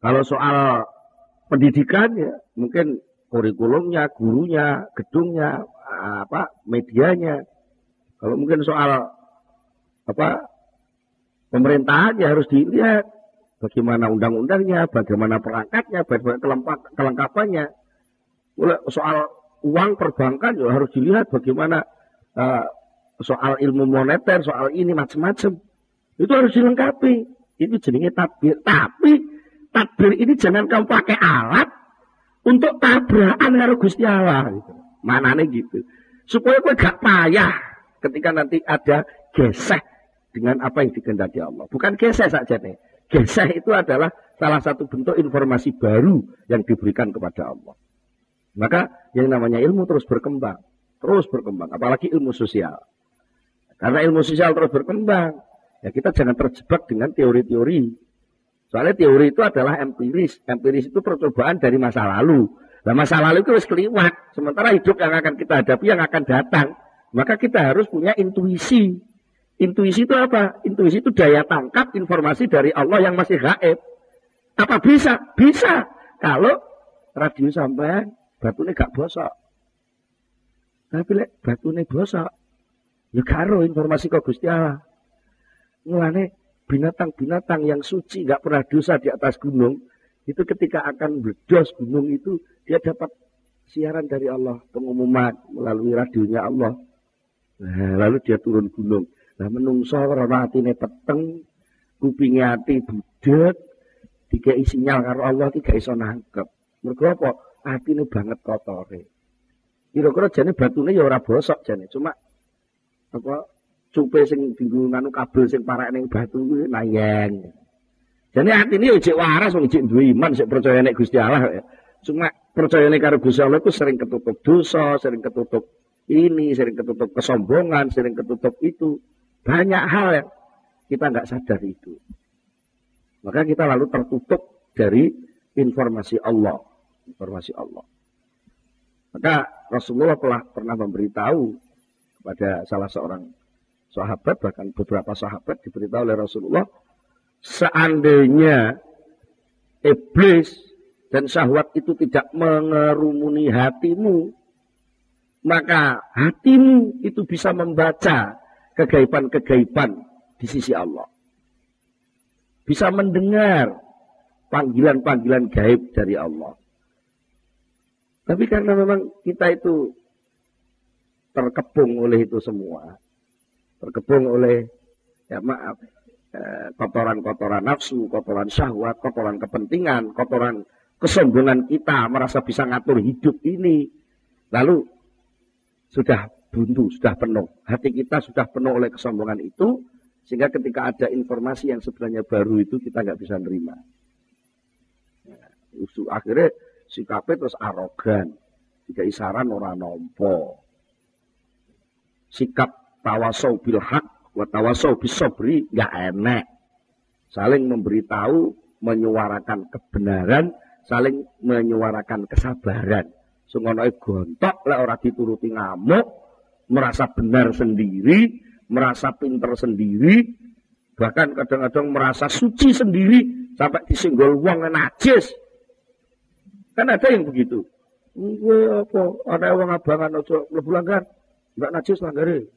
Kalau soal pendidikan ya mungkin kurikulumnya, gurunya, gedungnya, apa medianya. Kalau mungkin soal apa pemerintahan ya harus dilihat bagaimana undang-undangnya, bagaimana perangkatnya, bagaimana kelengkapannya. Soal uang perbankan ya harus dilihat bagaimana uh, soal ilmu moneter, soal ini macam-macam. Itu harus dilengkapi. Itu jenenge tabir. Tapi tabir ini jangan kamu pakai alat untuk tabrakan karo Gusti Allah. Gitu. nih gitu. Supaya kau gak payah ketika nanti ada gesek dengan apa yang dikehendaki Allah. Bukan gesek saja nih. Gesek itu adalah salah satu bentuk informasi baru yang diberikan kepada Allah. Maka yang namanya ilmu terus berkembang. Terus berkembang. Apalagi ilmu sosial. Karena ilmu sosial terus berkembang, ya kita jangan terjebak dengan teori-teori. Soalnya teori itu adalah empiris. Empiris itu percobaan dari masa lalu. Nah masa lalu itu harus keliwat. Sementara hidup yang akan kita hadapi yang akan datang. Maka kita harus punya intuisi. Intuisi itu apa? Intuisi itu daya tangkap informasi dari Allah yang masih gaib. Apa bisa? Bisa. Kalau radio sampai batunya gak bosok. Tapi lek batunya bosok, Ya karo informasi kok Gusti Allah. Mulane binatang-binatang yang suci nggak pernah dosa di atas gunung itu ketika akan meledos gunung itu dia dapat siaran dari Allah pengumuman melalui radionya Allah. Nah, lalu dia turun gunung. Nah menungso karena atine peteng, kupingnya hati budet, tiga sinyal karo Allah tiga iso nangkep. Mergo apa? Atine banget kotore. Kira-kira jane batune ya ora bosok jane, cuma apa cupe sing dinggo nganu kabel sing parek ning batu kuwi nayeng. Jadi atine yo cek waras cek duwe iman sik percaya nek Gusti Allah. Cuma percaya nek karo Gusti Allah itu sering ketutup dosa, sering ketutup ini, sering ketutup kesombongan, sering ketutup itu. Banyak hal yang kita nggak sadar itu. Maka kita lalu tertutup dari informasi Allah. Informasi Allah. Maka Rasulullah telah pernah memberitahu pada salah seorang sahabat bahkan beberapa sahabat diberitahu oleh Rasulullah seandainya iblis dan syahwat itu tidak mengerumuni hatimu maka hatimu itu bisa membaca kegaiban-kegaiban di sisi Allah bisa mendengar panggilan-panggilan gaib dari Allah tapi karena memang kita itu terkepung oleh itu semua. Terkepung oleh, ya maaf, eh, kotoran-kotoran nafsu, kotoran syahwat, kotoran kepentingan, kotoran kesombongan kita merasa bisa ngatur hidup ini. Lalu sudah buntu, sudah penuh. Hati kita sudah penuh oleh kesombongan itu, sehingga ketika ada informasi yang sebenarnya baru itu kita nggak bisa nerima. Ya, akhirnya sikapnya terus arogan. Jika isaran orang nompo sikap tawasau bil hak wa tawasau bisobri nggak enak. Saling memberitahu, menyuarakan kebenaran, saling menyuarakan kesabaran. Sungono gontok lek ora dituruti ngamuk, merasa benar sendiri, merasa pinter sendiri, bahkan kadang-kadang merasa suci sendiri sampai disinggol wong najis. Kan ada yang begitu. Gue apa? Ada wong abangan ojo mlebu langgar. Enggak najis langgare.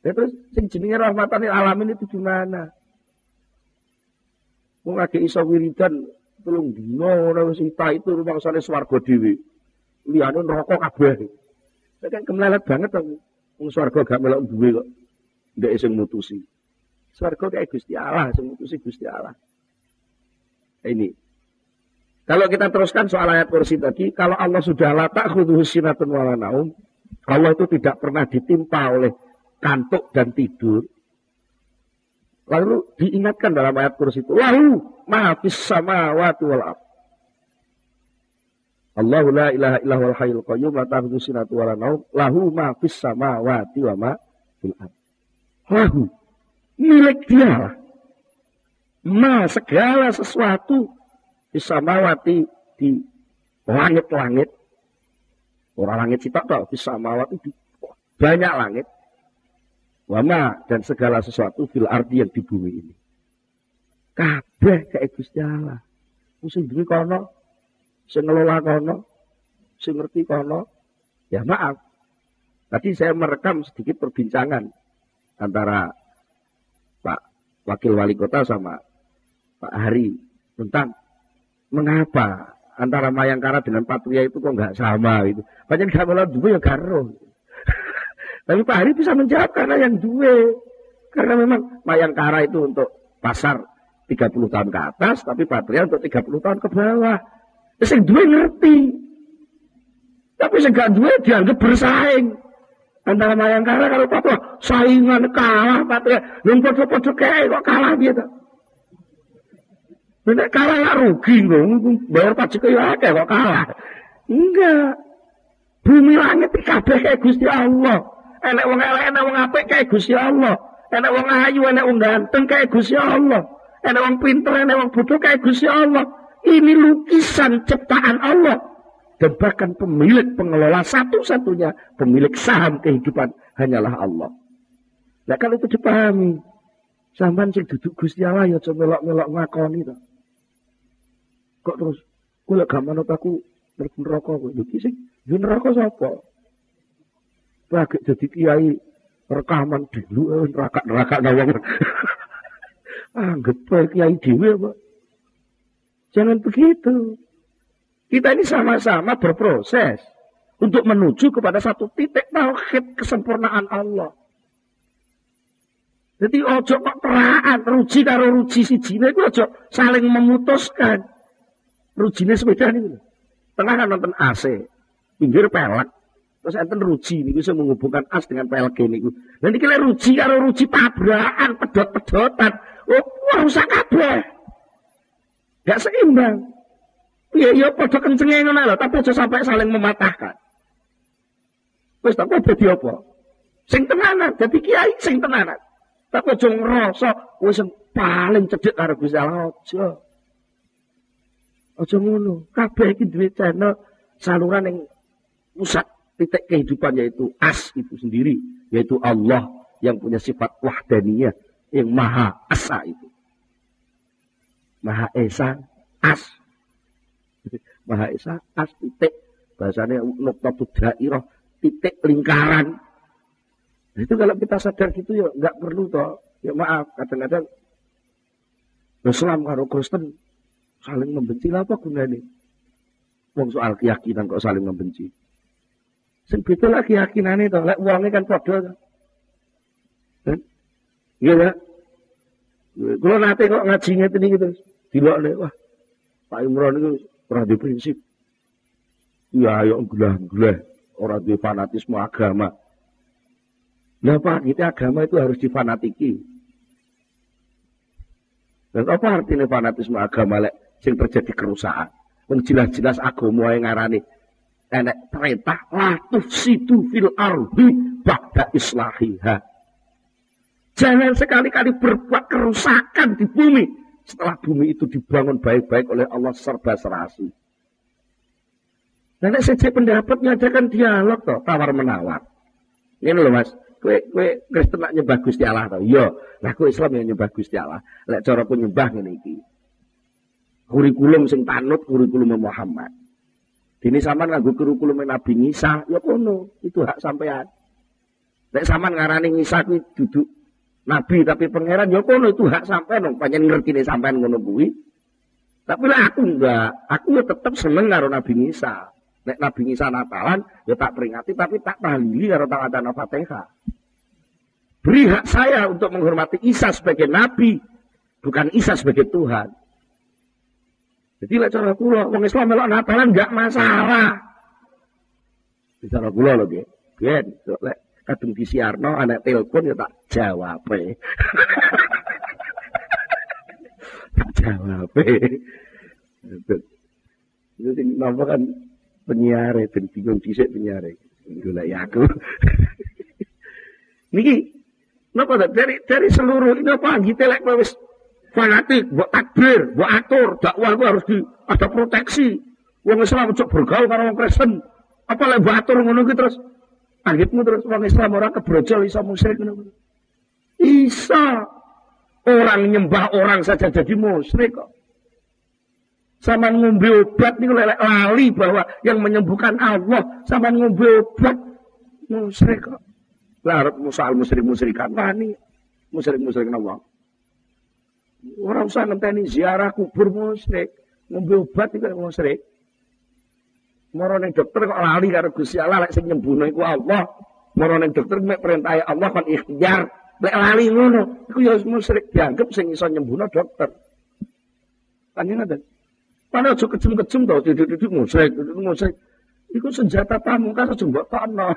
Ya terus sing jenenge rahmatan alamin itu gimana? Wong lagi iso wiridan tulung dino ora wis itu rumangsane swarga dhewe. Liyane neraka kabeh. Saya kan kemelelet banget aku. Wong swarga gak melok duwe kok. Ndak sing mutusi. Swarga kayak Gusti Allah, sing mutusi Gusti Allah. Ini. Kalau kita teruskan soal ayat kursi tadi, kalau Allah sudah latak khuduhu sinatun wala naum, Allah itu tidak pernah ditimpa oleh kantuk dan tidur. Lalu diingatkan dalam ayat kursi itu. Lahu ma'afis samawati wal ab. Allah la ilaha illahu al hayyul qayyum la ta'khudhu sinatu wa la lahu ma fis samawati wa ma fil ab. Lahu milik dia Ma segala sesuatu di samawati di langit-langit Orang langit sitok tok bisa mawat itu banyak langit. Wama dan segala sesuatu fil arti yang di bumi ini. Kabeh kayak Gusti Allah. Sing duwe kono, sing ngelola kono, sing ngerti kono. Ya maaf. Tadi saya merekam sedikit perbincangan antara Pak Wakil Wali Kota sama Pak Hari tentang mengapa antara Mayangkara dengan Patria itu kok nggak sama itu. Banyak gak malah dua ya karo. Tapi Pak Hari bisa menjawab karena yang dua. Karena memang Mayangkara itu untuk pasar 30 tahun ke atas, tapi Patria untuk 30 tahun ke bawah. Sing dua ngerti. Tapi sing gak dua dianggap bersaing. Antara Mayangkara kalau Papua saingan kalah Patria. Yang podo-podo kayak kok kalah gitu. Nek kalah lah rugi dong, bayar pajak ya kok kalah. Enggak. Bumi langit kabeh Gusti Allah. Enek wong elek, enek wong apik kayak Gusti Allah. Enek wong ayu, enek wong ganteng kayak Gusti Allah. Enek wong pinter, enek wong bodoh kayak Gusti Allah. Ini lukisan ciptaan Allah. Dan bahkan pemilik pengelola satu-satunya pemilik saham kehidupan hanyalah Allah. Nah kalau itu dipahami. Sampai sing duduk Gusti Allah ya coba melok-melok ngakoni to. Kok terus kula gak manut aku neraka kok. Lho sing yo neraka sapa? Lagi jadi kiai rekaman dulu eh, neraka-neraka nawang. Anggap bae kiai dhewe apa? Jangan begitu. Kita ini sama-sama berproses untuk menuju kepada satu titik tauhid kesempurnaan Allah. Jadi ojo kok peraan, ruji karo ruji si jine itu ojo saling memutuskan. Rujine sepeda ini. Tengah kan nonton AC, pinggir pelek. Terus enten ruji ini bisa menghubungkan as dengan pelek ini. Dan ini ruji karo ruji tabrakan, pedot-pedotan. Oh, wah rusak kabeh. Gak seimbang. Iya, iya, pada kencengnya ngono lho, tapi aja sampai saling mematahkan. Wis tak kok dadi apa? Sing tenanan, dadi kiai sing tenanan. Tapi aja ngrasa wis paling cedhek karo Gusti Allah aja. Aja ngono. Kabeh iki duwe channel saluran yang pusat titik kehidupan yaitu as itu sendiri, yaitu Allah yang punya sifat wahdaniyah yang maha asa itu. Maha Esa, as. Maha Esa as titik. Bahasanya nukta titik lingkaran. Nah, itu kalau kita sadar gitu ya nggak perlu toh. Ya maaf kadang-kadang. Islam karo Kristen saling membenci lah apa gunanya? Wong soal keyakinan kok saling membenci sing beda lah keyakinane to lek wonge kan padha iya ya kalau nanti kok ngaji ngeten iki terus dilokne wah Pak Imron itu Ora di prinsip. Ya ayo gelah-gelah. Orang di fanatisme agama. Nah Pak, kita agama itu harus difanatiki. Dan apa artinya fanatisme agama lek sing terjadi kerusakan? Wong jelas-jelas agama yang ngarani enek perintah latuf situ fil ardi ba'da islahiha. Jangan sekali-kali berbuat kerusakan di bumi setelah bumi itu dibangun baik-baik oleh Allah serba serasi. Nah, saja pendapatnya ada kan dialog toh, tawar menawar. Ini loh mas, kue kue Kristen nak nyembah Gusti Allah toh, iya. Lah kue Islam yang nyembah Gusti Allah. Lek cara pun nyembah ini. Kurikulum sing tanut kurikulum Muhammad. Ini sama nganggo kurikulum Nabi Isa, ya kono, itu hak sampean. Lek sama ngarani Isa kuwi duduk Nabi tapi pangeran ya kono itu hak sampean dong ngerti nih sampean ngono kuwi. Tapi lah aku enggak, aku ya tetap seneng karo Nabi Isa. Nek Nabi Isa Natalan ya tak peringati tapi tak tahlili karo tak ada Fatihah. Beri hak saya untuk menghormati Isa sebagai nabi, bukan Isa sebagai Tuhan. Jadi lah cara kula wong Islam melok Natalan enggak masalah. Cara kula lho, nggih. Nggih, lek kadung disiarno anak telepon ya tak jawab tak jawab itu nama kan penyiar dan bingung disik penyiar itulah ya aku. Niki napa dari dari seluruh ini apa kita lek wis fanatik buat takbir buat atur dakwah itu harus di ada proteksi wong Islam cok bergaul karo wong Kristen apa lek buat atur ngono terus Anggitmu terus orang Islam orang kebrojol bisa musyrik. Bisa. Orang nyembah orang saja jadi musyrik kok. Sama ngombe obat nih lelek lali bahwa yang menyembuhkan Allah. Sama ngombe obat. Musyrik kok. Larut musal musyrik-musyrikan. Wani. Musyrik-musyrik Allah. Orang usah ngenteni ziarah kubur musyrik. Ngombe obat itu musyrik. Moro ning dokter kok lali karo Gusti Allah lek sing nyembuhno iku Allah. Moro ning dokter mek perintah Allah kon ikhtiar. Lek lali ngono, iku ya musyrik dianggap sing iso nyembuhno dokter. Kan ngoten. Padahal aja kejem-kejem to, didik-didik musyrik, didik musyrik. Iku senjata pamungkas aja mbok tokno.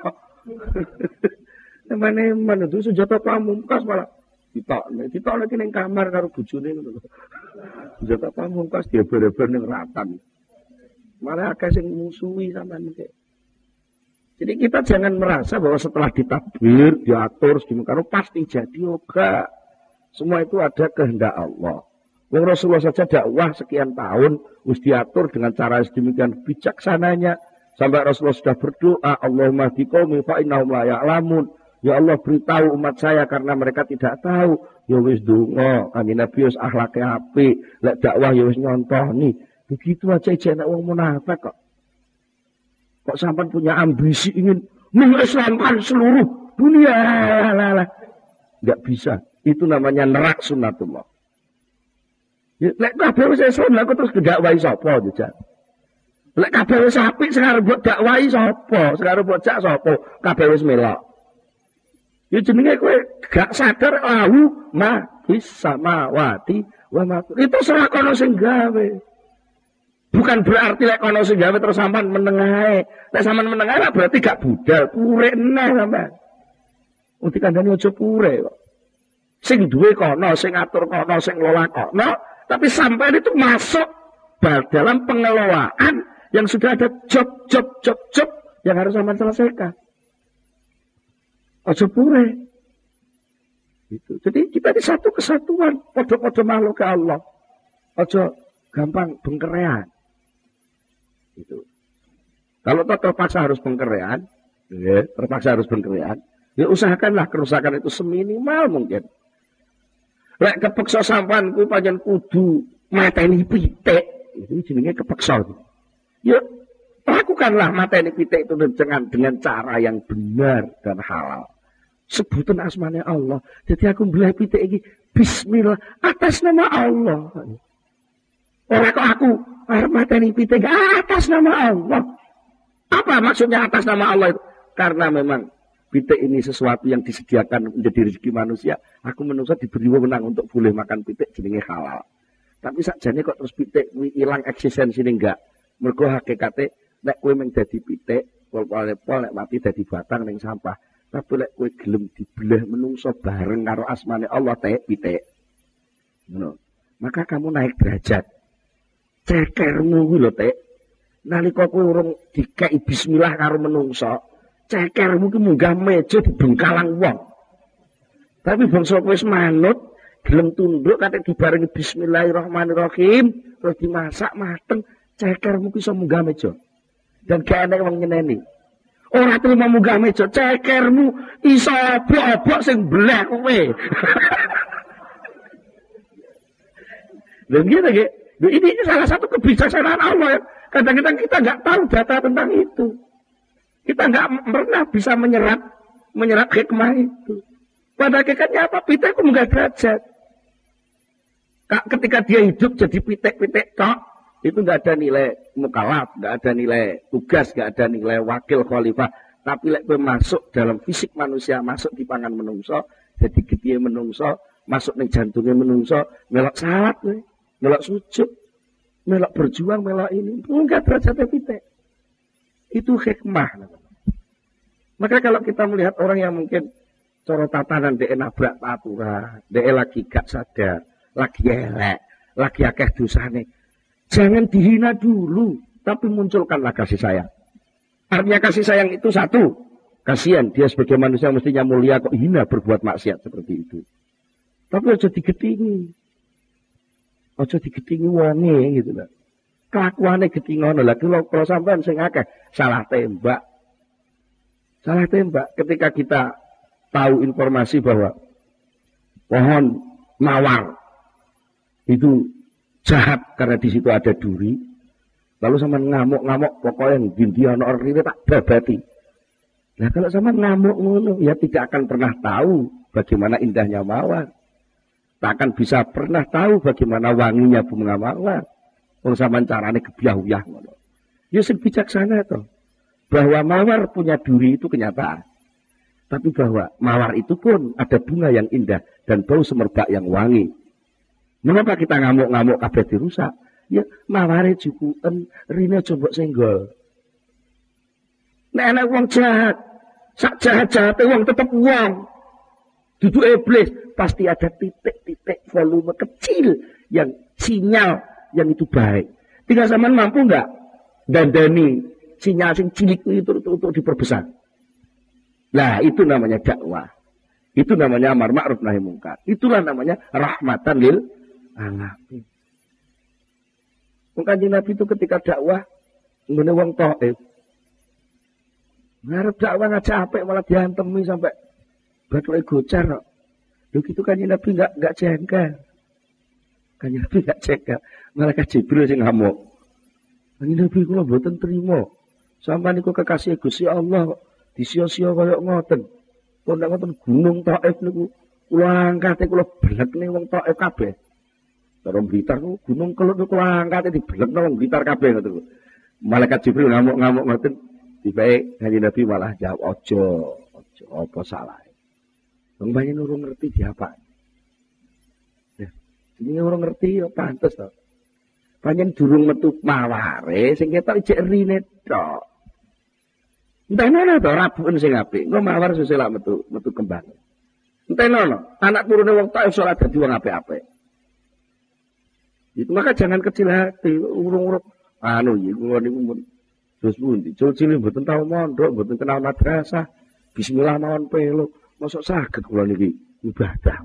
Nemane mana itu senjata pamungkas malah ditokne. Ditokne ki ning kamar karo bojone ngono. Senjata pamungkas dia beber ning ratan. Malah akeh sing musuhi sampean iki. Jadi kita jangan merasa bahwa setelah ditakbir, diatur, sedemikian pasti jadi yoga. Semua itu ada kehendak Allah. Wong Rasulullah saja dakwah sekian tahun, wis diatur dengan cara sedemikian bijaksananya. Sampai Rasulullah sudah berdoa, Allahumma diqawmi fa innahum la ya'lamun. Ya Allah beritahu umat saya karena mereka tidak tahu. Ya wis donga, kanjeng Nabi wis akhlake apik, lek dakwah ya wis nyontoni. Begitu aja jenak wong munafik kok. Kok sampai punya ambisi ingin mengislamkan seluruh dunia. Lah. Gak bisa. Itu namanya nerak sunnatullah. Ya, lek kabeh wis Islam lha terus gedakwahi sapa jajal. Lek kabeh wis apik sing arep mbok dakwahi sapa? Mbok jak sapa? Kabeh wis melok. Ya jenenge kowe gak sadar lahu ma fis samawati wa ma itu salah kono sing gawe. Bukan berarti lek kono sing gawe terus sampean menengahe. Lek sampean menengahe berarti gak budal, pure neh sampean. Uti kandhane aja pure kok. Sing duwe kono, sing atur kono, sing lola kono, tapi sampai itu masuk dalam pengelolaan yang sudah ada job, job, job, job yang harus aman selesaikan. Pure. Itu. Jadi kita di satu kesatuan, podo-podo makhluk ke Allah. Ojo gampang bengkerean. Itu. Kalau toh terpaksa harus bengkerean, ya, terpaksa harus bengkerean, ya usahakanlah kerusakan itu seminimal mungkin. Lek kepeksa sampan ku panjen kudu mateni pitik. Itu jenenge kepeksa. Ya lakukanlah mateni pitik itu dengan dengan cara yang benar dan halal. Sebutan asmane Allah. Jadi aku belah pitik ini bismillah atas nama Allah. Orang kok aku arep mateni pitik atas nama Allah. Apa maksudnya atas nama Allah itu? Karena memang pitik ini sesuatu yang disediakan menjadi rezeki manusia, aku menurut diberi wewenang untuk boleh makan pitik jenenge halal. Tapi sakjane kok terus pitik hilang eksistensi ini enggak. Mergo hakikate nek kowe mung dadi pitik, pol-pol nek mati dadi batang ning sampah. Tapi lek kowe gelem dibelah menungso bareng karo asmane Allah teh pitik. Ngono. Maka kamu naik derajat. Cekermu kuwi lho, Tek. Nalika kowe urung dikei bismillah karo menungso, ceker mungkin munggah meja di bengkalang wong. Tapi bangsa wis manut, gelem tunduk kate dibarengi bismillahirrahmanirrahim, terus dimasak mateng, ceker mungkin iso munggah meja. Dan gak enek wong nyeneni. Ora terima munggah meja, cekermu iso obok-obok sing belah kowe. Dan gitu, gitu. Ini salah satu kebijaksanaan Allah. Ya. Kadang-kadang kita nggak tahu data tentang itu. Kita nggak pernah bisa menyerap menyerap hikmah itu. Pada hakikatnya apa? Pitek nggak derajat. Ketika dia hidup jadi pitek-pitek tok, itu nggak ada nilai mukalaf, nggak ada nilai tugas, nggak ada nilai wakil khalifah. Tapi lek masuk dalam fisik manusia, masuk di pangan menungso, jadi gede menungso, masuk nih jantungnya menungso, melok salat, melok sujud, melok berjuang, melok ini, enggak derajatnya pitek. Itu hikmah. Maka kalau kita melihat orang yang mungkin coro tatanan dia nabrak patura, dia lagi gak sadar, lagi elek, lagi akeh dosane. Jangan dihina dulu, tapi munculkanlah kasih sayang. Artinya kasih sayang itu satu, kasihan dia sebagai manusia mestinya mulia kok hina berbuat maksiat seperti itu. Tapi aja digetingi. Aja digetingi wonge gitu lah kelakuannya getingono lah kalau kalau sampean sing akeh salah tembak salah tembak ketika kita tahu informasi bahwa pohon mawar itu jahat karena di situ ada duri. Lalu sama ngamuk-ngamuk pokoknya yang dinti ana ini tak babati. Nah kalau sama ngamuk ngono ya tidak akan pernah tahu bagaimana indahnya mawar. Tak akan bisa pernah tahu bagaimana wanginya bunga mawar. Wong sama carane kebiah-uyah ngono. Ya bijaksana to. Bahwa mawar punya duri itu kenyataan. Tapi bahwa mawar itu pun ada bunga yang indah dan bau semerbak yang wangi. Mengapa kita ngamuk-ngamuk kabeh dirusak? Ya maware cukupen, rine coba senggol. Nek ana wong jahat, sak jahat-jahat wong tetep wong. Duduk iblis, pasti ada titik-titik volume kecil yang sinyal yang itu baik. Tinggal zaman mampu enggak dandani sinyal sing cilik itu untuk, untuk diperbesar. Nah, itu namanya dakwah. Itu namanya amar ma'ruf nahi mungkar. Itulah namanya rahmatan lil alamin. Mungkin Nabi itu ketika dakwah ngene wong taif. Ngarep dakwah nggak capek malah diantemi sampai batu gocar kok. Lu gitu kan Nabi enggak enggak jengkel. Kan Nabi enggak jengkel. Malah Jibril sing ngamuk. Kan Nabi kula mboten trima. Sampai niku kekasih Gusti Allah Disio-sio kaya ngoten. Kok ngoten gunung Taif niku kula angkate kula belekne wong Taif kabeh. Cara Blitar niku gunung kelut kula angkate dibelekno wong Blitar kabeh ngoten. Malaikat Jibril ngamuk-ngamuk ngoten. Tibae kanjeng Nabi malah jawab ojo, ojo apa salah. Wong banyak urung ngerti diapa. Ya, ini orang ngerti ya pantes to. Panjen durung metu maware sing ketok ijek rine tok. Mana to rabun sing apik. Engko mawar seselak metu metu kembang. Mana anak turune wong tak salat dadi wong apik-apik. Itu maka jangan kecil hati, urung-urung anu iki kula niku terus pundi. Cilik mboten tau mondok, mboten kenal madrasah. Bismillah mawon pelo. Mosok saged kula niki ibadah.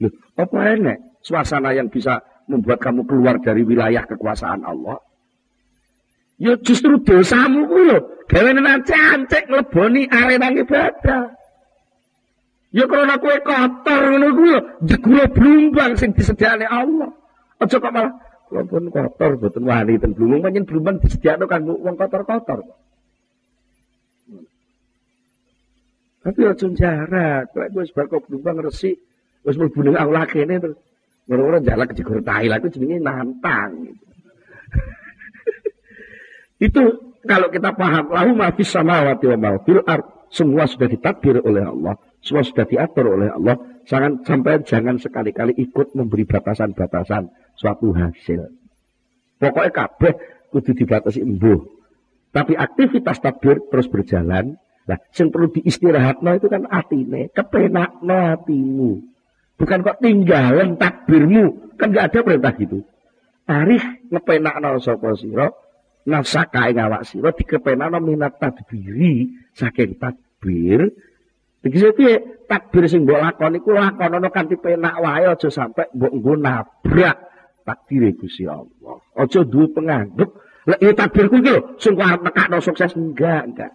Loh, apa enek suasana yang bisa membuat kamu keluar dari wilayah kekuasaan Allah? Ya justru dosamu kuwi lho, gawe nang cancik ngleboni arena ibadah. Ya karena kowe kotor ngono kuwi lho, jegule blumbang sing disediakne Allah. Aja kok malah kula pun kotor boten wani ten blumbang pancen blumbang disediakno kanggo wong kotor-kotor. Tapi aja jarak, kowe wis bar kok blumbang resik, wis mlebu ning aula kene terus ngono-ngono jalak kejegur tai lah itu jenenge nantang gitu. Itu kalau kita paham, lahu mafis samawati wa mafil ard. Semua sudah ditadbir oleh Allah. Semua sudah diatur oleh Allah. Jangan sampai jangan sekali-kali ikut memberi batasan-batasan suatu hasil. Pokoknya kabeh kudu dibatasi embuh. Tapi aktivitas takbir terus berjalan. Nah, yang perlu diistirahatno itu kan atine, kepenakno hatimu. Bukan kok tinggalan takbirmu, kan gak ada perintah gitu. Tarikh ngepenakno sapa sira, nafsaka ing awak sira dikepenana minat tadbiri saking takbir Tegese piye takbir sing mbok lakoni ku lakonono kanthi penak wae aja sampe mbok nabrak takdire Gusti Allah. Aja duwe penganggep lek ya takbirku iki lho sing arep sukses enggak enggak.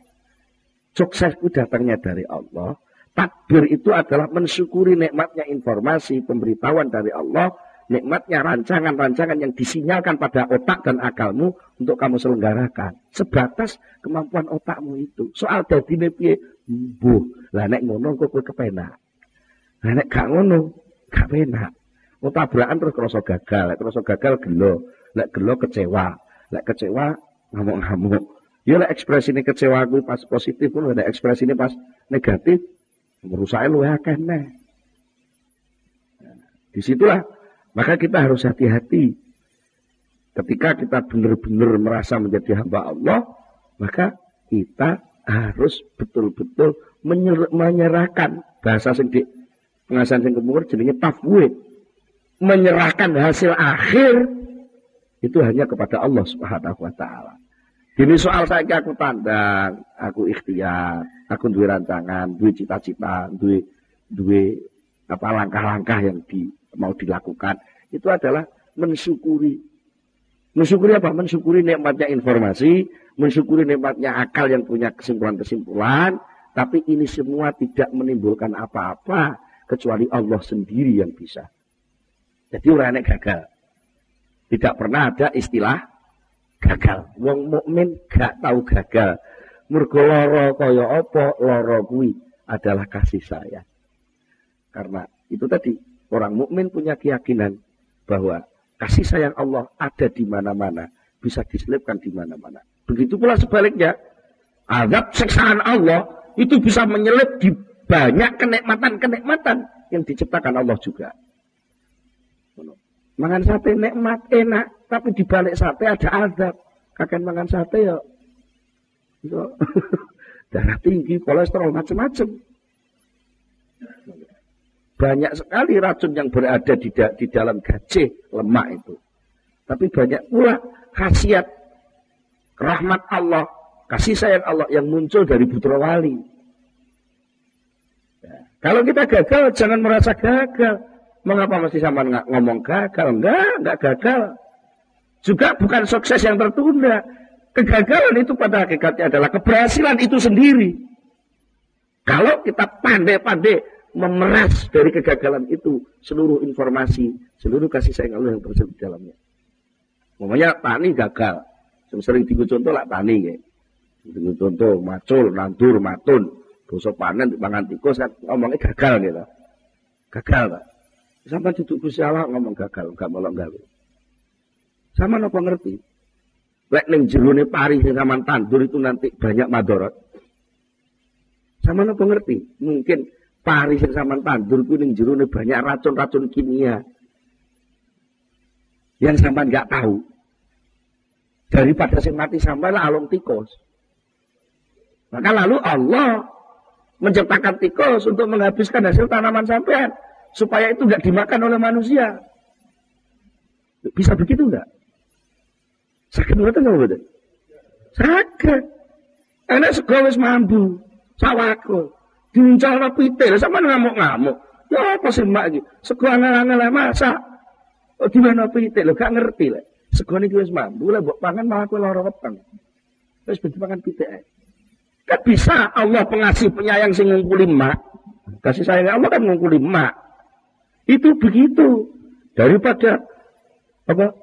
Sukses itu datangnya dari Allah. Takbir itu adalah mensyukuri nikmatnya informasi pemberitahuan dari Allah nikmatnya rancangan-rancangan yang disinyalkan pada otak dan akalmu untuk kamu selenggarakan. Sebatas kemampuan otakmu itu. Soal dadi piye? Mbuh. Lah nek ngono kok kowe kepenak. Lah nek gak ngono, gak penak. Mau tabrakan terus kerasa gagal, lek kerasa gagal gelo, lek gelo kecewa, lek kecewa ngamuk-ngamuk. Ya lek ekspresi ini kecewa gue pas positif pun ada ekspresi ini pas negatif, merusaknya lu akeh nih. Di situlah maka kita harus hati-hati. Ketika kita benar-benar merasa menjadi hamba Allah, maka kita harus betul-betul menyerahkan bahasa sing di pengasahan sing kemungkur jenenge tafwid. Menyerahkan hasil akhir itu hanya kepada Allah Subhanahu wa taala. Ini soal saya aku tandang, aku ikhtiar, aku duwe rancangan, duwe cita-cita, duwe duwe apa langkah-langkah yang di mau dilakukan itu adalah mensyukuri. Mensyukuri apa? Mensyukuri nikmatnya informasi, mensyukuri nikmatnya akal yang punya kesimpulan-kesimpulan, tapi ini semua tidak menimbulkan apa-apa kecuali Allah sendiri yang bisa. Jadi orang gagal. Tidak pernah ada istilah gagal. Wong mukmin gak tahu gagal. Mergo lara kaya apa lara kuwi adalah kasih sayang. Karena itu tadi orang mukmin punya keyakinan bahwa kasih sayang Allah ada di mana-mana, bisa diselipkan di mana-mana. Begitu pula sebaliknya, azab seksaan Allah itu bisa menyelip di banyak kenikmatan-kenikmatan yang diciptakan Allah juga. Mangan sate nikmat, enak, tapi di balik sate ada azab. Kakek mangan sate ya, darah tinggi, kolesterol macam-macam. Banyak sekali racun yang berada di, da di dalam gajah lemak itu. Tapi banyak pula khasiat rahmat Allah, kasih sayang Allah yang muncul dari putra wali. Ya. Kalau kita gagal, jangan merasa gagal. Mengapa mesti sama ngomong gagal? Enggak, enggak gagal. Juga bukan sukses yang tertunda. Kegagalan itu pada hakikatnya adalah keberhasilan itu sendiri. Kalau kita pandai-pandai memeras dari kegagalan itu seluruh informasi, seluruh kasih sayang Allah yang terselip di dalamnya. Namanya tani gagal. Sering diku contoh lah tani ya. Contoh macul, nandur, matun. Dosa panen, pangan tikus kan ngomongnya gagal gitu. Gagal Pak. Sampai duduk Gusti Allah ngomong gagal, enggak mau gawe. Sama nopo ngerti? Lek ning jerone pari sing sampean tandur itu nanti banyak madorot. Sama nopo ngerti? Mungkin Pari sing sampean tandur kuwi ning jero banyak racun-racun kimia. Yang sampean nggak tahu. Daripada sing mati sampean alung tikus. Maka lalu Allah menciptakan tikus untuk menghabiskan hasil tanaman sampean supaya itu nggak dimakan oleh manusia. Bisa begitu nggak? Sakit betul nggak betul? Sakit. Enak segawes mambu, sawako. Diuncalno pitil, sama ngamuk-ngamuk. Ya apa sih mbak? Sego angel-angel masak. Oh di mana pitil lho gak ngerti lho. Sego niki wis lah mbok pangan malah kowe lara weteng. Wis ben pangan pitik Kan bisa Allah pengasih penyayang sing ngungkuli mak. Kasih sayang Allah kan ngungkuli mak. Itu begitu. Daripada apa?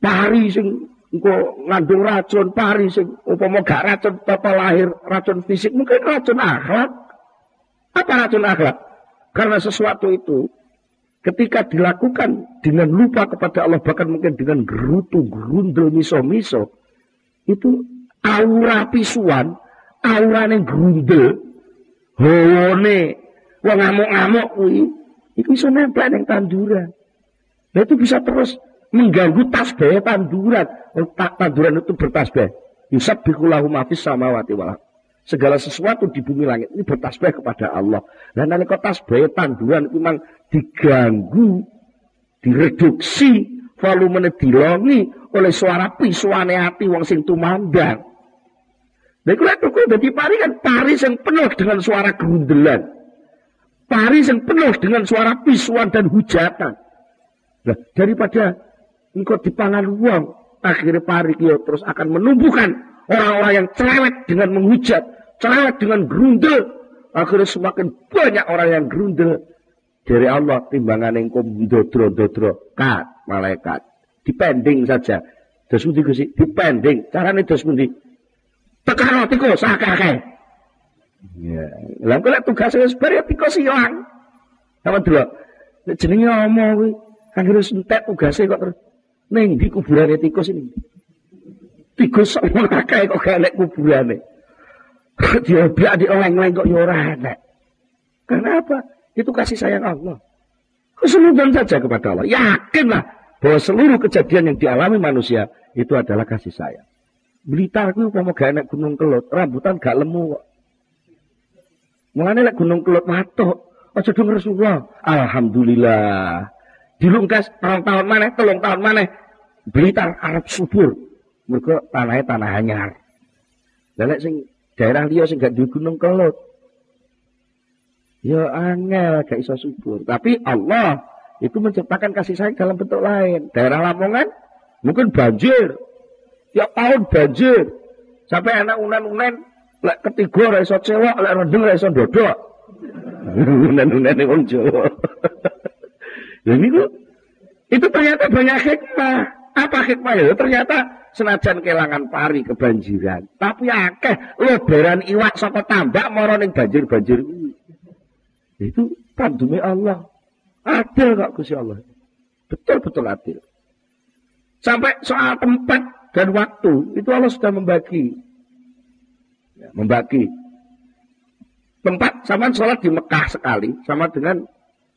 Pari sing engko ngandung racun pari sing upama gak racun apa lahir racun fisik mungkin racun akhlak apa racun akhlak karena sesuatu itu ketika dilakukan dengan lupa kepada Allah bahkan mungkin dengan gerutu gerundel miso-miso itu aura pisuan aura yang gerundel hawane wong ngamuk-ngamuk kuwi itu iso nempel ning tanduran nah itu bisa terus mengganggu tasbih tanduran. Oh, tanduran itu bertasbih. Yusab bikulahu mafis samawati wal Segala sesuatu di bumi langit ini bertasbih kepada Allah. Dan nanti kau tasbih tanduran itu memang diganggu, direduksi, volume dilongi oleh suara pisuane hati wong sing tumandang. Nah, kalau itu jadi pari kan pari yang penuh dengan suara gerundelan. Pari yang penuh dengan suara pisuan dan hujatan. Nah, daripada engkau dipangan uang, akhirnya parik ya terus akan menumbuhkan orang-orang yang cerewet dengan menghujat, cerewet dengan gerundel. Akhirnya semakin banyak orang yang gerundel dari Allah timbangan engkau dodro dodro kat malaikat dipending saja. Pundi Gusti? Dipending. Dos pundi? Tekan tikus akeh-akeh. Ya, lah kok tugasnya wis bar ya tikus ilang. Apa dulu? Jenenge omong kuwi, akhirnya entek tugasnya kok terus Neng di kuburan tikus ini. Tikus sama kakek kok gak naik kuburan Dia biar di lain kok ya Kenapa? Itu kasih sayang Allah. Keseluruhan saja kepada Allah. Yakinlah bahwa seluruh kejadian yang dialami manusia itu adalah kasih sayang. Blitar itu mau gak naik gunung kelut, rambutan gak lemu kok. Mulane lek gunung kelut matuk, aja dong Rasulullah. Alhamdulillah. Dilungkas tahun-tahun mana, telung tahun mana, Blitar Arab subur. Mereka tanahnya tanah anyar. Lelek sing daerah liya sing gak di gunung kelut. Ya angel gak iso subur. Tapi Allah itu menciptakan kasih sayang dalam bentuk lain. Daerah Lamongan mungkin banjir. Tiap tahun banjir. Sampai anak unan-unan lek ketiga ora iso cewek, lek rendeng ora iso dodok. Unan-unan wong Jawa. Ya niku Itu ternyata banyak hikmah. Apa hikmah ya? Ternyata senajan kelangan pari kebanjiran. Tapi akeh loberan iwak saka tambak mara ning banjir-banjir Itu pandumi Allah. Adil kok Gusti Allah. Betul-betul adil. Sampai soal tempat dan waktu itu Allah sudah membagi. Ya, membagi. Tempat sama sholat di Mekah sekali sama dengan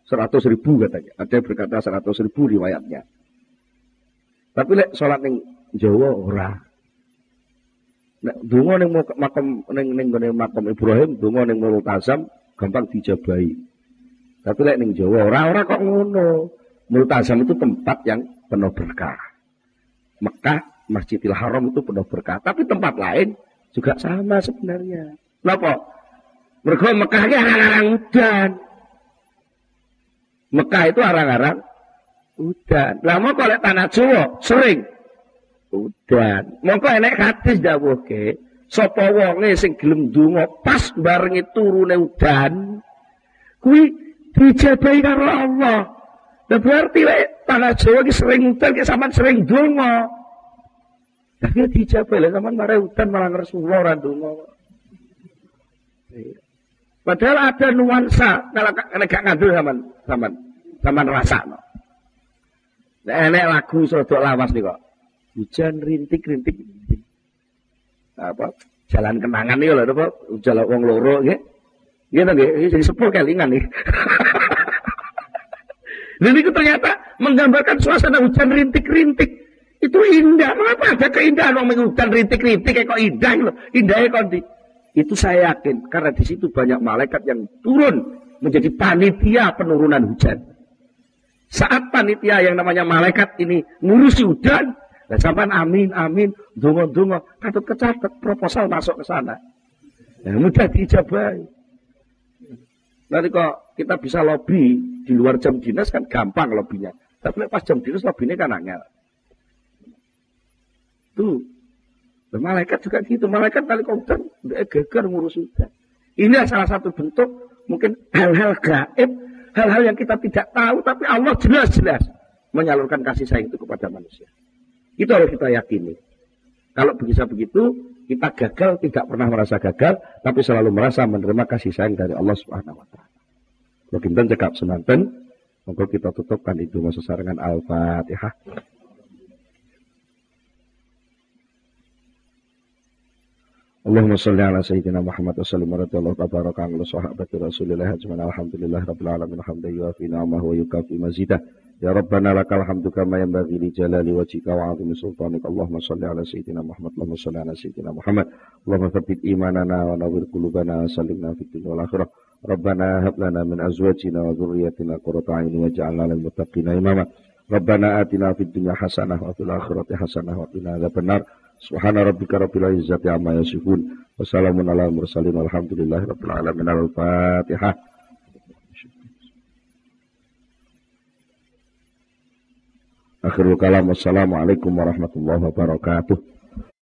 seratus ribu katanya. Ada yang berkata seratus ribu riwayatnya. Tapi lek sholat ning Jawa ora. Nek donga ning makam ning ning makam Ibrahim, donga ning Multazam gampang dijabahi. Tapi lek ning Jawa ora ora kok ngono. Multazam itu tempat yang penuh berkah. Mekah, Masjidil Haram itu penuh berkah. Tapi tempat lain juga sama sebenarnya. Kenapa? Mereka Mekah ini arang-arang udan. Mekah itu arang-arang udan. Lama kalau tanah Jawa sering udan. Mongko enek hadis dawuhke, sapa wonge sing gelem donga pas barengi turune udan, kuwi dijabahi karo Allah. Nah berarti lek tanah Jawa ki sering udan sampean sering donga. Tapi dijabah lek sampean marah udan malah Rasulullah ora donga. Iya. Padahal ada nuansa kalau gak ngandel sampean sampean sampean rasa no. Enek lagu sodok lawas nih kok. Hujan rintik-rintik. Apa? Jalan kenangan nih loh, apa? Jalan wong loro. Nggih to nggih, jadi sepuh kelingan nih. Dan itu ternyata menggambarkan suasana hujan rintik-rintik. Itu indah. Mengapa ada keindahan orang hujan rintik-rintik kok indah loh. Indahnya konti. Itu saya yakin karena di situ banyak malaikat yang turun menjadi panitia penurunan hujan. Saat panitia yang namanya malaikat ini ngurusi hujan, dan sampai amin amin, dungo dungo, katut kecatat proposal masuk ke sana. Ya, mudah diijabahi. Nanti kok kita bisa lobby di luar jam dinas kan gampang lobbynya. Tapi pas jam dinas lobbynya kan angel. Dan malaikat juga gitu. Malaikat kali udah geger ngurus hujan. Ini salah satu bentuk mungkin hal-hal gaib, hal-hal yang kita tidak tahu, tapi Allah jelas-jelas menyalurkan kasih sayang itu kepada manusia. Itu harus kita yakini. Kalau bisa begitu, kita gagal tidak pernah merasa gagal, tapi selalu merasa menerima kasih sayang dari Allah Subhanahu wa taala. Kita cekap semanten, monggo kita tutupkan itu masa sarangan Al-Fatihah. Allahumma salli ala sayyidina Muhammad wa sallim wa radiyallahu tabaraka ala sahabati Rasulillah ajma'in alhamdulillah rabbil alamin hamdan yuafi ni'amahu wa yukafi mazidah Ya Rabbana lakal hamdu kama yanbaghi li jalali wajhika wa 'azimi sultanik. Allahumma shalli ala sayyidina Muhammad. Allahumma shalli ala sayyidina Muhammad. Allahumma tsabbit imanana wa nawwir qulubana wa sallimna fid dunya wal akhirah. Min azwajina wa dhurriyyatina qurrata a'yun waj'alna lil muttaqina imama. Rabbana atina fid dunya hasanah wa fil akhirati hasanah wa qina adzabannar. Subhana rabbika rabbil izzati amma yasifun. Wassalamun ala mursalin walhamdulillahi rabbil alamin. Al-Fatihah. Akhirul kalam. Wassalamualaikum warahmatullahi wabarakatuh.